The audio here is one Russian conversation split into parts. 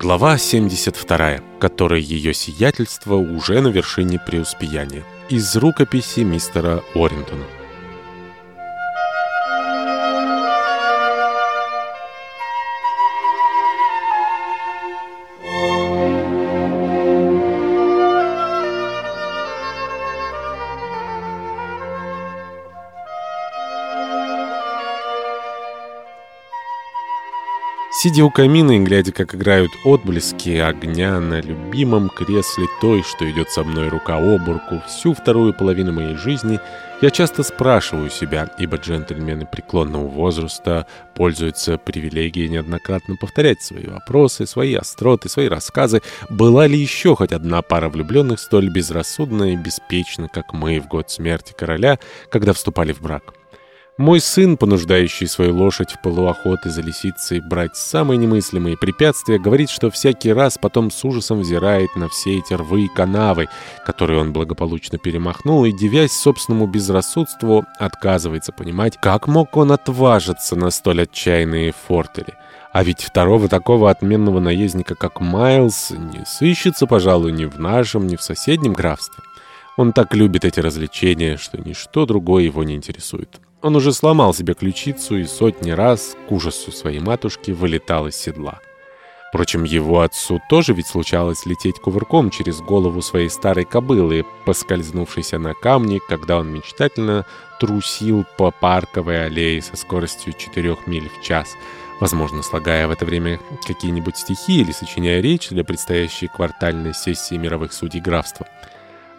Глава 72, которой ее сиятельство уже на вершине преуспеяния. Из рукописи мистера Уоррентона. Сидя у камина и глядя, как играют отблески огня на любимом кресле той, что идет со мной рука об руку, всю вторую половину моей жизни, я часто спрашиваю себя, ибо джентльмены преклонного возраста пользуются привилегией неоднократно повторять свои вопросы, свои остроты, свои рассказы, была ли еще хоть одна пара влюбленных столь безрассудна и беспечна, как мы в год смерти короля, когда вступали в брак. Мой сын, понуждающий свою лошадь в полуохоты за лисицей брать самые немыслимые препятствия, говорит, что всякий раз потом с ужасом взирает на все эти рвы и канавы, которые он благополучно перемахнул, и, девясь собственному безрассудству, отказывается понимать, как мог он отважиться на столь отчаянные фортели. А ведь второго такого отменного наездника, как Майлз, не сыщется, пожалуй, ни в нашем, ни в соседнем графстве. Он так любит эти развлечения, что ничто другое его не интересует. Он уже сломал себе ключицу и сотни раз, к ужасу своей матушки, вылетал из седла. Впрочем, его отцу тоже ведь случалось лететь кувырком через голову своей старой кобылы, поскользнувшейся на камне, когда он мечтательно трусил по парковой аллее со скоростью 4 миль в час, возможно, слагая в это время какие-нибудь стихи или сочиняя речь для предстоящей квартальной сессии мировых судей графства.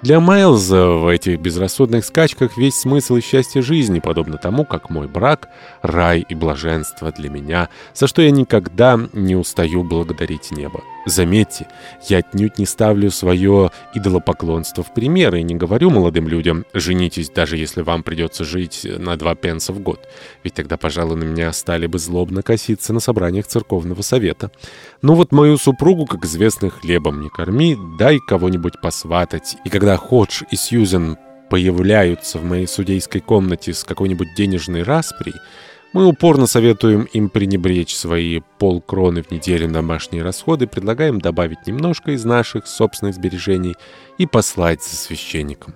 Для Майлза в этих безрассудных скачках весь смысл и счастье жизни, подобно тому, как мой брак — рай и блаженство для меня, за что я никогда не устаю благодарить небо. Заметьте, я отнюдь не ставлю свое идолопоклонство в пример и не говорю молодым людям «женитесь, даже если вам придется жить на два пенса в год», ведь тогда, пожалуй, на меня стали бы злобно коситься на собраниях церковного совета. Ну вот мою супругу, как известно, хлебом не корми, дай кого-нибудь посватать. И когда Ходж и Сьюзен появляются в моей судейской комнате с какой-нибудь денежной расприй, мы упорно советуем им пренебречь свои полкроны в неделю на домашние расходы, предлагаем добавить немножко из наших собственных сбережений и послать за священником.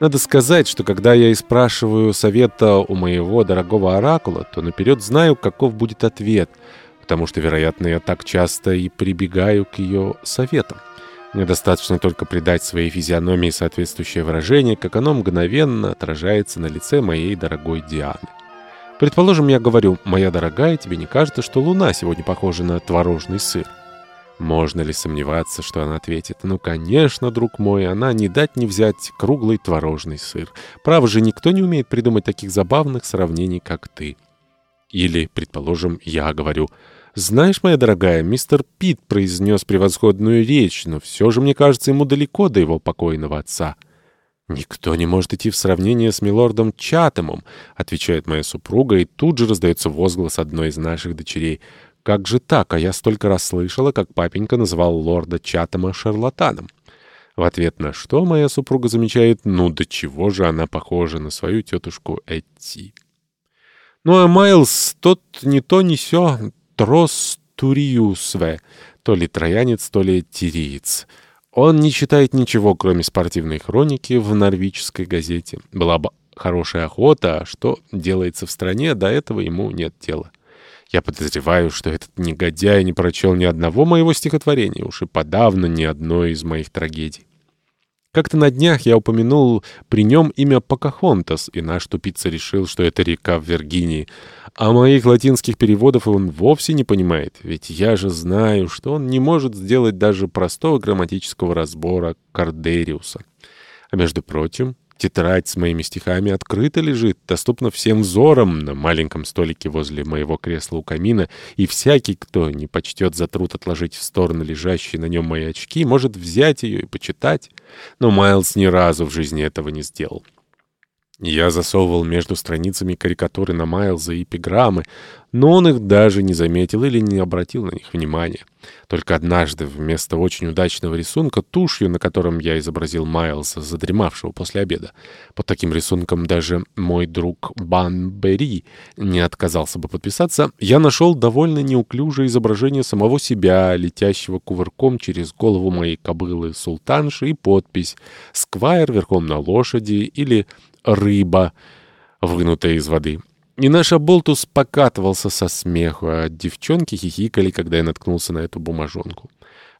Надо сказать, что когда я и спрашиваю совета у моего дорогого оракула, то наперед знаю, каков будет ответ, потому что, вероятно, я так часто и прибегаю к ее советам. Мне достаточно только придать своей физиономии соответствующее выражение, как оно мгновенно отражается на лице моей дорогой Дианы. Предположим, я говорю, моя дорогая, тебе не кажется, что луна сегодня похожа на творожный сыр? Можно ли сомневаться, что она ответит? Ну, конечно, друг мой, она не дать не взять круглый творожный сыр. Право же, никто не умеет придумать таких забавных сравнений, как ты. Или, предположим, я говорю, «Знаешь, моя дорогая, мистер Пит произнес превосходную речь, но все же, мне кажется, ему далеко до его покойного отца». «Никто не может идти в сравнение с милордом Чатемом», — отвечает моя супруга, и тут же раздается возглас одной из наших дочерей. «Как же так? А я столько раз слышала, как папенька называл лорда Чатема шарлатаном». В ответ на что моя супруга замечает, ну до чего же она похожа на свою тетушку Этти. Ну а Майлз тот не то не сё, трос туриусве, то ли троянец, то ли тириец. Он не читает ничего, кроме спортивной хроники в норвической газете. Была бы хорошая охота, а что делается в стране, до этого ему нет дела. Я подозреваю, что этот негодяй не прочел ни одного моего стихотворения, уж и подавно ни одной из моих трагедий. Как-то на днях я упомянул при нем имя Покахонтас, и наш тупица решил, что это река в Виргинии. А моих латинских переводов он вовсе не понимает, ведь я же знаю, что он не может сделать даже простого грамматического разбора Кардериуса. А между прочим, Тетрадь с моими стихами открыто лежит, доступна всем взорам на маленьком столике возле моего кресла у камина, и всякий, кто не почтет за труд отложить в сторону лежащие на нем мои очки, может взять ее и почитать. Но Майлз ни разу в жизни этого не сделал. Я засовывал между страницами карикатуры на Майлза и эпиграммы, но он их даже не заметил или не обратил на них внимания. Только однажды вместо очень удачного рисунка тушью, на котором я изобразил Майлса, задремавшего после обеда. Под таким рисунком даже мой друг Банбери не отказался бы подписаться. Я нашел довольно неуклюжее изображение самого себя, летящего кувырком через голову моей кобылы Султанши и подпись «Сквайр верхом на лошади» или «Рыба», вынутая из воды. И наш оболтус покатывался со смеху, а девчонки хихикали, когда я наткнулся на эту бумажонку.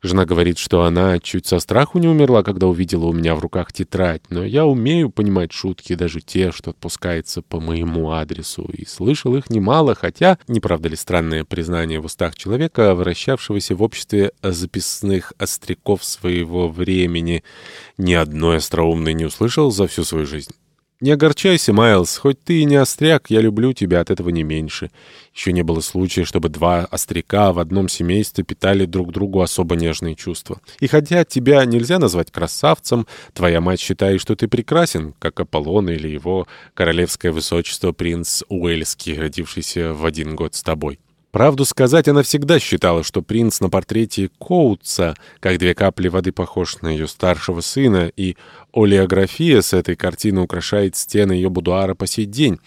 Жена говорит, что она чуть со страху не умерла, когда увидела у меня в руках тетрадь, но я умею понимать шутки, даже те, что отпускаются по моему адресу, и слышал их немало, хотя, не правда ли странное признание в устах человека, вращавшегося в обществе записных остряков своего времени, ни одной остроумной не услышал за всю свою жизнь. Не огорчайся, Майлз, хоть ты и не остряк, я люблю тебя от этого не меньше. Еще не было случая, чтобы два остряка в одном семействе питали друг другу особо нежные чувства. И хотя тебя нельзя назвать красавцем, твоя мать считает, что ты прекрасен, как Аполлон или его королевское высочество принц Уэльский, родившийся в один год с тобой. Правду сказать, она всегда считала, что принц на портрете Коутса, как две капли воды, похож на ее старшего сына, и олеография с этой картины украшает стены ее будуара по сей день.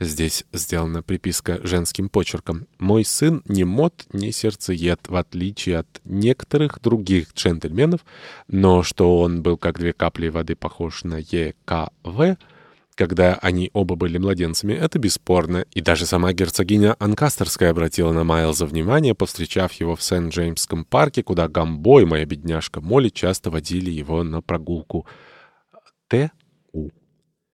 Здесь сделана приписка женским почерком. «Мой сын не мод, не сердцеед, в отличие от некоторых других джентльменов, но что он был как две капли воды похож на Е.К.В., когда они оба были младенцами, это бесспорно, и даже сама герцогиня Анкастерская обратила на Майлза внимание, повстречав его в Сент-Джеймском парке, куда Гамбой, моя бедняжка Молли, часто водили его на прогулку. Т.У.